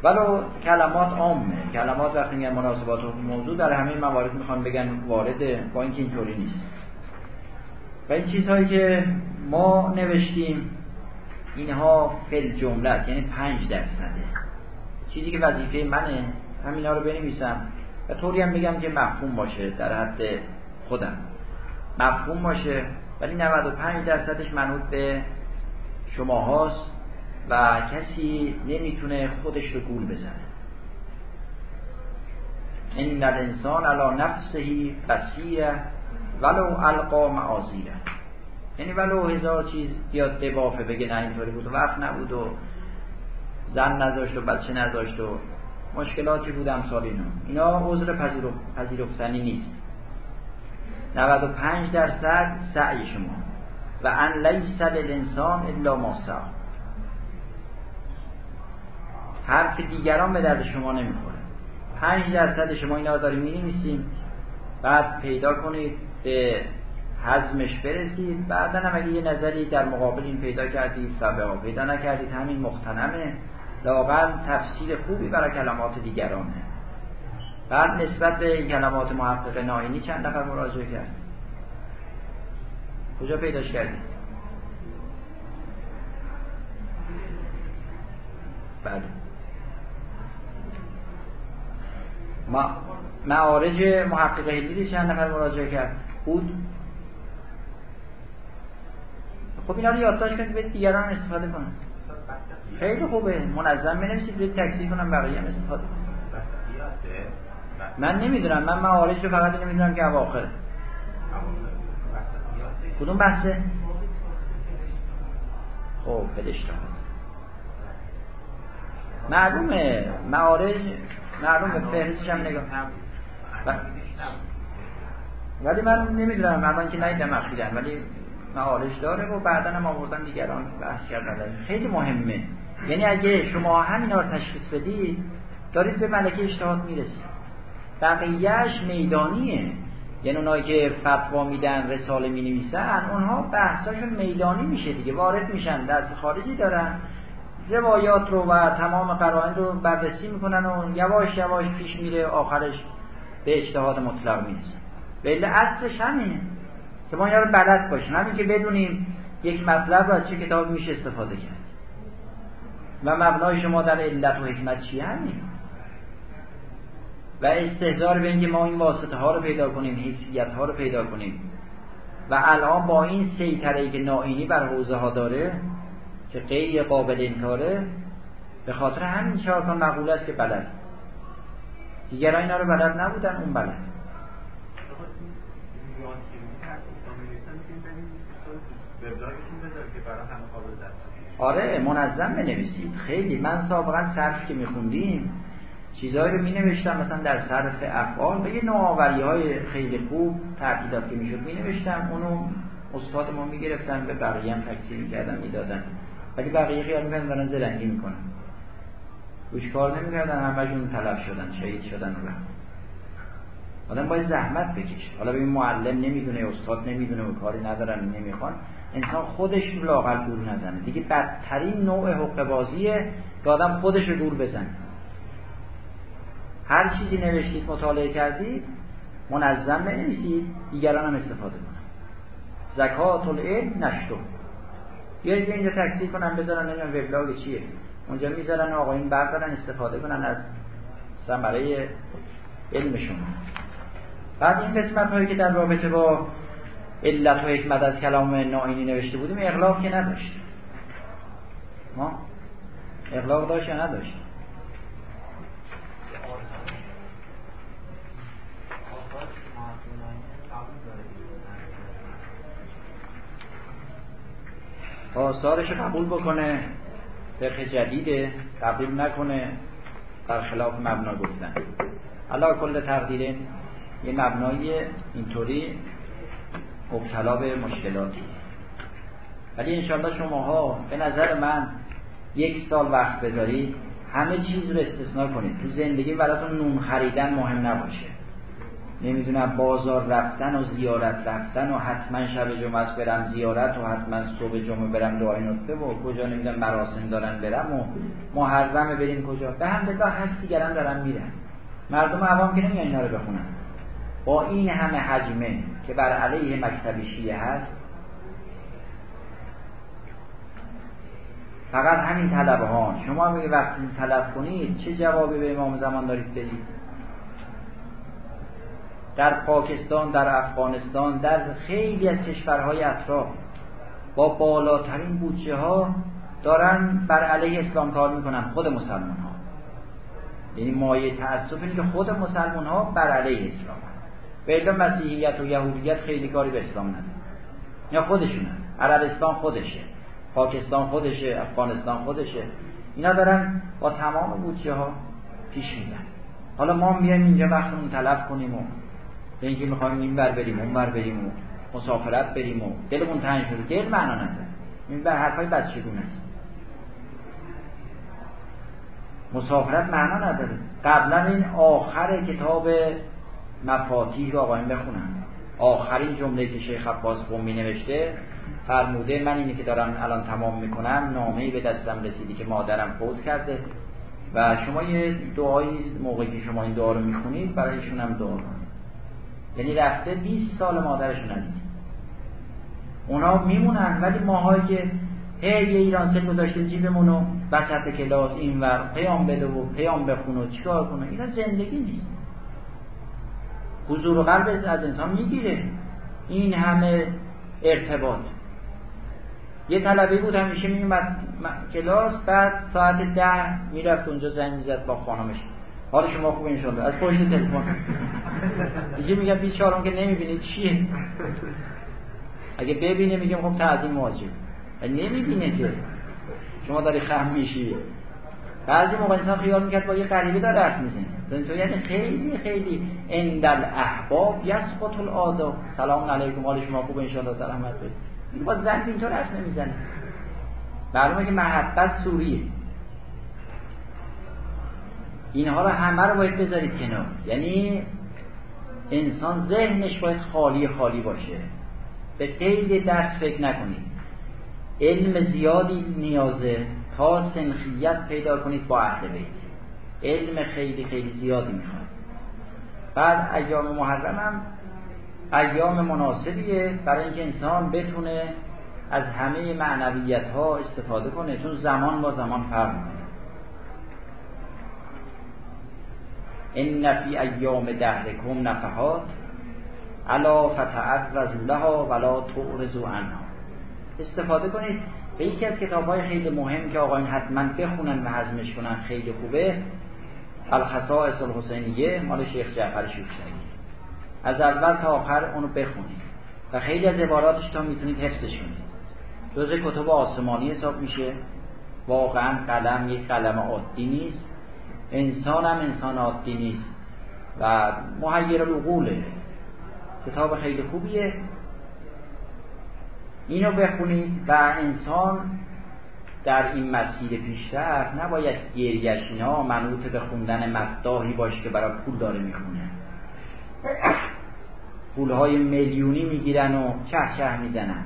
ولو کلمات عامه. کلمات وقتی میگن مناسبات حکم موضوع در همه موارد می‌خوان بگن وارده با اینکه اینطوری نیست. و این چیزهایی که ما نوشتیم اینها فل جمله است یعنی پنج درصده چیزی که وظیفه منه همینا رو بنویسم و طوری هم بگم که مفهوم باشه در حد خودم. مفهوم باشه ولی 95 درصدش منوط به شما هاست و کسی نمی‌تونه خودش رو گول بزنه. این الانسان علی نفسهی بسیره ولو القا معاذیره یعنی ولو هزار چیز بیاد ببافه بگه نه اینطوری بود. و وقت نبود و زن نذاشت و بچه نذاشت و مشکلاتی بود امثال اینا. اینا عذر پذیرفتنی نیست. 95 درصد سعی شما. و ان لیس للانسان الا ما سعی. حرف دیگران به درد شما نمی‌خوره. 5 درصد شما اینا رو داریم می‌نویسیم. بعد پیدا کنید به حزمش برسید. بعدا هم اگه یه نظری در مقابل این پیدا کردید و پیدا نکردید همین مختنمه. لاقل تفسیر خوبی برای کلمات دیگرانه. بعد نسبت به این کلمات محقق ناینی چند نفر مراجعه کرد؟ کجا پیداش کردید؟ بله. ما معارج محقق هلیری چند نفر مراجعه کرد؟ بود؟ خب اینا رو یادداشت کنید به دیگران استفاده کنند خیلی خوبه. منظم بنویسید برید تکثیر کنم بقیه هم استفاده کنم من نمی‌دونم. من معارج رو فقط نمی‌دونم که اواخر کدوم بحثه؟ خب اجتهاد معلومه. معارج معلومه. فهرستش هم نگاه. ولی من نمی‌دونم. الان که نیدم اخیرا. ولی معارج داره و بعدا هم آوردن دیگران بحث کردن. خیلی مهمه. یعنی اگه شما همینا رو تشخیص بدید دارید به ملکه اجتهاد می‌رسید. بقیهش میدانیه. یعنی اونایی که فتوا میدن رساله می نویسن اونها بحثاشون میدانی میشه دیگه. وارد میشن در خارجی دارن روایات رو و تمام قرائن رو بررسی می‌کنن و یواش یواش پیش میره آخرش به اجتهاد مطلق می‌رسن بله اصلش همینه. که ما اینا رو بلد باشیم. همین که بدونیم یک مطلب از چه کتاب میشه استفاده کرد. و مبنای شما در علت و حکمت چیه؟ همین. و استهزار به اینکه ما این واسطه ها رو پیدا کنیم حیثیت ها رو پیدا کنیم. و الان با این سیطره که نائینی بر حوزه ها داره که غیر قابل انکاره به خاطر همین چهار تا مقوله است که بلد. دیگران اینا رو بلد نبودن اون بلد. آره منظم بنویسید. خیلی من سابقا صرف که میخوندیم چیزهایی رو می نوشتم مثلا در صرف افعال و یه نوآوری های خیلی خوب تعطیلات که می‌شد می نوشتم اونو استاد ما می گرفتن به بقیه هم تکثیر می‌کردن می‌دادن. ولی بقیه خیال می‌کنن دارن زرنگی می‌کنن. گوش کار نمی‌کردن همشون تلف شدن شهید شدن و آدم باید زحمت بکشه. حالا به این معلم نمی‌دونه استاد نمی‌دونه و کاری ندارن نمی‌خوان. انسان خودش رو لاغر گور نزنه دیگه بدترین نوع حق بازیه که آدم خودش رو گور بزنه. هر چیزی نوشتید مطالعه کردید منظم بنویسید دیگران هم استفاده کنن. زکات العلم نشتو. یا اینجا تکثیر کنن بذارن نمی‌دونم وبلاگ چیه. اونجا می‌ذارن آقایون بردارن استفاده کنن از ثمره علم شما. بعد این قسمت هایی که در رابطه با علت و حکمت از کلام ناینی نوشته بودیم اغلاق که نداشت. ما اغلاق داشت یا نداشت؟ آثارش قبول بکنه فقه جدیده قبول نکنه خلاف مبنا گفتن. علا کل تقدیرین یه مبنای اینطوری مبتلا به مشکلاتی. ولی انشالله شماها به نظر من یک سال وقت بذارید همه چیز رو استثناء کنید. تو زندگی براتون نون خریدن مهم نباشه. نمی‌دونم بازار رفتن و زیارت رفتن و حتما شب جمعه برم زیارت و حتما صبح جمعه برم دعای نطفه و کجا نمی‌دونم مراسم دارن برم و محرمه بریم کجا. به هم بگاه هست دیگران دارن میرن. مردم عوام که نمیان اینا رو بخونن. با این همه حجمه که بر علیه مکتب شیعه هست. فقط همین طلب ها شما میگه وقتی طلب کنید چه جوابی به امام زمان دارید بدید؟ در پاکستان در افغانستان در خیلی از کشورهای اطراف با بالاترین بودجه ها دارن بر علیه اسلام کار می‌کنن خود مسلمان ها یعنی مایه اینه که خود مسلمان ها بر علیه اسلام به مسیحیت و یهودیت خیلی کاری به اسلام نداره. یا خودشونن عربستان خودشه. پاکستان خودشه. افغانستان خودشه. اینا دارن با تمام بودجه ها پیش میدن حالا ما میایم اینجا وقتمون تلف کنیم و به اینکه می‌خوایم این بر بریم اون بر بریم و مسافرت بریم و دلمون تنگ شده. دل معنا نداره. این بر حرفای بچگونه است. مسافرت معنا نداره. قبلا این آخر کتاب مفاتیح رو آقایون بخونن. آخرین جمله که شیخ عباس قومی نوشته فرموده من اینی که دارم الان تمام می‌کنم نامه به دستم رسیدی که مادرم فوت کرده. و شما یه دعایی موقعی که شما این دعا رو می‌خونید برایشون هم دعا کنید. یعنی رفته 20 سال مادرش ندید اونا میمونن ولی ماهایی که هی یه ایران سل گذاشته جیبمون و وسط کلاس اینور پیام بده و پیام بخونه چیکار کنه. اینا زندگی نیست. حضور قلب از انسان می‌گیره. این همه ارتباط. یه طلبه بود همیشه میومد کلاس بعد ساعت ده می‌رفت اونجا زنگ می‌زد با خانمش. حال شما خوب این از پشت تلفن. دیگه میگم بیچارم که نمی‌بینید چیه؟ اگه ببینه میگم خب تعظیم واجب. نمی‌بینه که. شما داری خم میشی. بعضی موقع انسان خیال می‌کرد با یه قریبه داره حرف می‌زنه. یعنی خیلی خیلی اندل احباب یسقط الاداب سلام علیکم حال شما خوب ان سلامت باشید. با زن اینطور حرف نمی‌زنه. معلومه که محبت سوریه. اینها رو همه رو باید بذارید کنار. یعنی انسان ذهنش باید خالی خالی باشه. به قید درس فکر نکنید. علم زیادی نیازه تا سنخیت پیدا کنید با اهل بیت. علم خیلی خیلی زیادی می‌خواد. بعد ایام محرم هم ایام مناسبیه برای اینکه انسان بتونه از همه معنویت ها استفاده کنه چون زمان با زمان فرق می‌کنه. ان فی ایام دهرکم نفحات الا فتعرضوا لها ولا تعرضوا عنها. استفاده کنید. به یکی از کتاب های خیلی مهم که آقایون حتما بخونن و هضمش کنن خیلی خوبه. الخصائص الحسینیه مال شیخ جعفر شوشتری از اول تا آخر اونو بخونید. و خیلی از عباراتش تا می‌تونید حفظش کنید. جز کتب آسمانی حساب میشه. واقعا قلم یک قلم عادی نیست. انسان هم انسان عادی نیست. و محیر العقوله. کتاب خیلی خوبیه. اینو بخونید و انسان در این مسیر پیشرفت نباید گریشینا منوط به خوندن مداهی باشه که برای پول داره می‌خونه. پولهای میلیونی می‌گیرن و چه چه می‌زنن.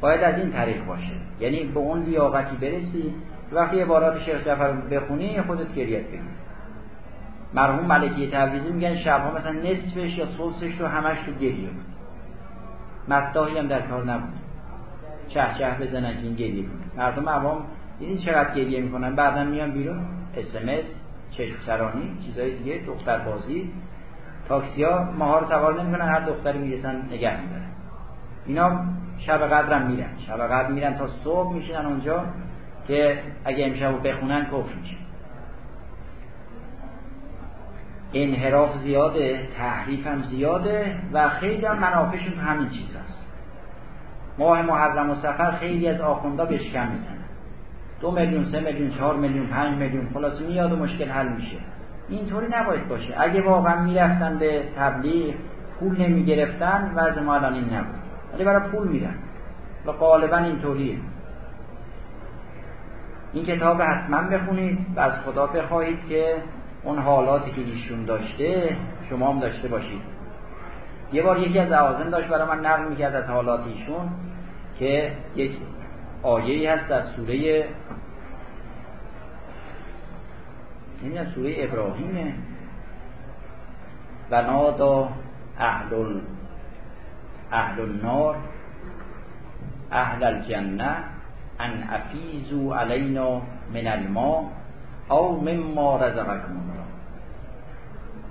باید از این طریق باشه. یعنی به اون لیاقتی برسی وقتی عبارات شیخ جعفر بخونی خودت گریت بگی مرحوم ملکی تبریزی میگن شبها مثلا نصفش یا سلسش رو همش تو گریه بود هم در کار نبود. چه چه بزنن که این گریه بود مردم عوام دیدید چقدر گریه می‌کنن؟ بعدا میان بیرون اسمس چشم سرانی چیزای دیگه دختر بازی تاکسی ها ماها رو سوار نمی‌کنن هر دختری می‌رسن نگه میدارن. اینا شب قدرم میرن. شب قدر میرن تا صبح میشینن اونجا که اگه امشب بخونن کفر میشه. انحراف زیاده تحریف هم زیاده و خیلی هم منافعشون همین چیز هست. ماه محرم و سفر خیلی از آخوندا بشکم می‌زنن. دو میلیون سه میلیون چهار میلیون پنج میلیون خلاص میاد و مشکل حل میشه. اینطوری نباید باشه. اگه واقعا می‌رفتن به تبلیغ پول نمی‌گرفتن وضع ما الان این نبود. ولی برای پول میرن. و غالبا اینطوریه. این کتاب حتما بخونید و از خدا بخواهید که اون حالاتی که ایشون داشته شما هم داشته باشید. یه بار یکی از عوازم داشت برای من نقل می‌کرد از حالات ایشون که یک آیه هست در سوره از سوره ابراهیمه. و نادا اهل اهل النار اهل الجنه ان افیزو علینا من الماء او مما رزقکم الله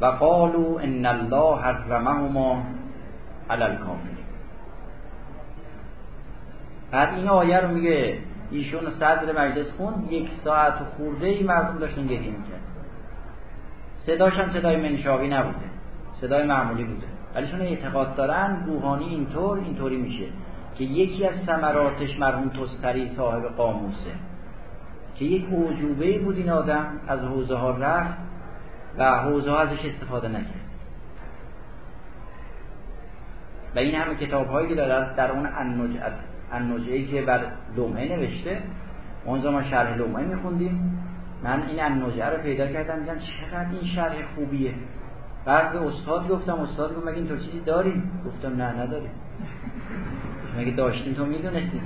و قالوا ان الله حرمهما علی الکافرین. بعد این آیه رو میگه ایشون صدر مجلس خوند یک ساعت و خورده ای مردم داشتن گریه می‌کرد. صداش هم صدای منشاوی نبوده صدای معمولی بوده. ولی چون اعتقاد دارن روحانی اینطور اینطوری میشه که یکی از ثمراتش مرحوم توستری صاحب قاموسه که یک عجوبه بود این آدم از حوزه ها رفت و حوزه ها ازش استفاده نکرد. و این همه کتاب هایی که داره در اون النجعه که بر لومه نوشته اونجا ما شرح لومه میخوندیم. من این النجعه رو پیدا کردم دیدم چقدر این شرح خوبیه. بعد به استاد گفتم استاد گفت مگه اینطور چیزی داریم؟ گفتم نه نداریم. مگه داشتیم؟ تو می‌دونستیم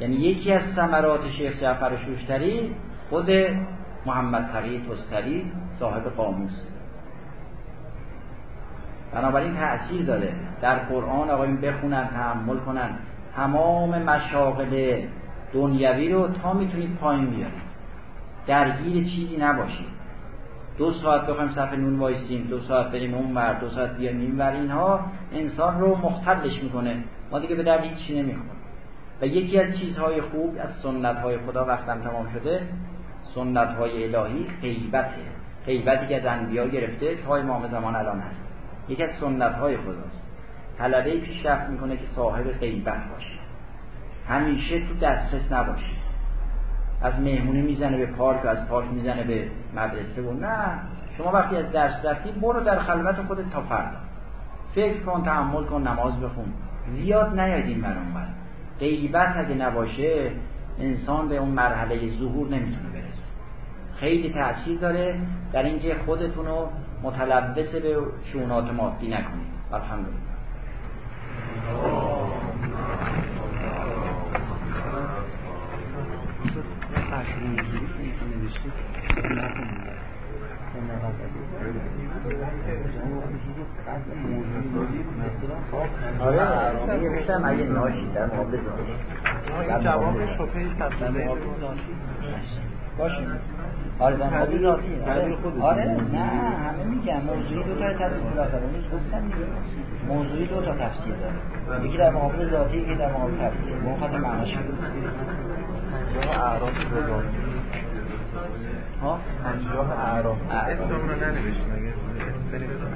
یعنی یکی از ثمرات شیخ جعفر شوشتری خود محمد تقی توستری صاحب قاموس. بنابراین تأثیر داره. در قرآن آقایون بخونن تحمل کنن. تمام مشاغل دنیوی رو تا می‌تونید پایین بیارید. درگیر چیزی نباشید. دو ساعت بخوایم صفحه نون وایسیم دو ساعت بریم اون ور دو ساعت بیایم این ور اینها انسان رو مختلش می‌کنه. ما دیگه به درد هیچی نمی‌خوریم. و یکی از چیزهای خوب از سنت های خدا وقتم تمام شده سنت های الهی غیبته. غیبتی که از انبیا گرفته تا امام زمان الان هست. یکی از سنت های خداست. طلبه پیشرفت می‌کنه که صاحب غیبت باشه. همیشه تو دسترس نباشه. از مهمونی می‌زنه به پارک و از پارک می‌زنه به مدرسه و نه. شما وقتی از درس رفتی برو در خلوت خودت تا فردا. فکر کن تحمل کن نماز بخون. زیاد نیاید این برون غیبت اگه نباشه انسان به اون مرحله ظهور نمی‌تونه خیلی تاثیر داره در اینکه خودتون رو متلبس به شونات مادی نکنید. الحمدلله. آره. در مقابل جواب آره در مقابل ذاتی آره. نه همه میگن. موضوعی دو تا تفسیر داره اون گفتم دیگه موضوعی دو تا تفسیر داره. یکی در مقابل ذاتی یکی در مقابل تفسیر خاطر معناش اعراض ها؟ پنجاه اعراف اسممون رو ننوشتیم اگه اسم بنویسیم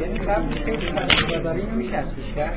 یعنی قبل خیلی تنظیم برای اینو میشه از پیش کرد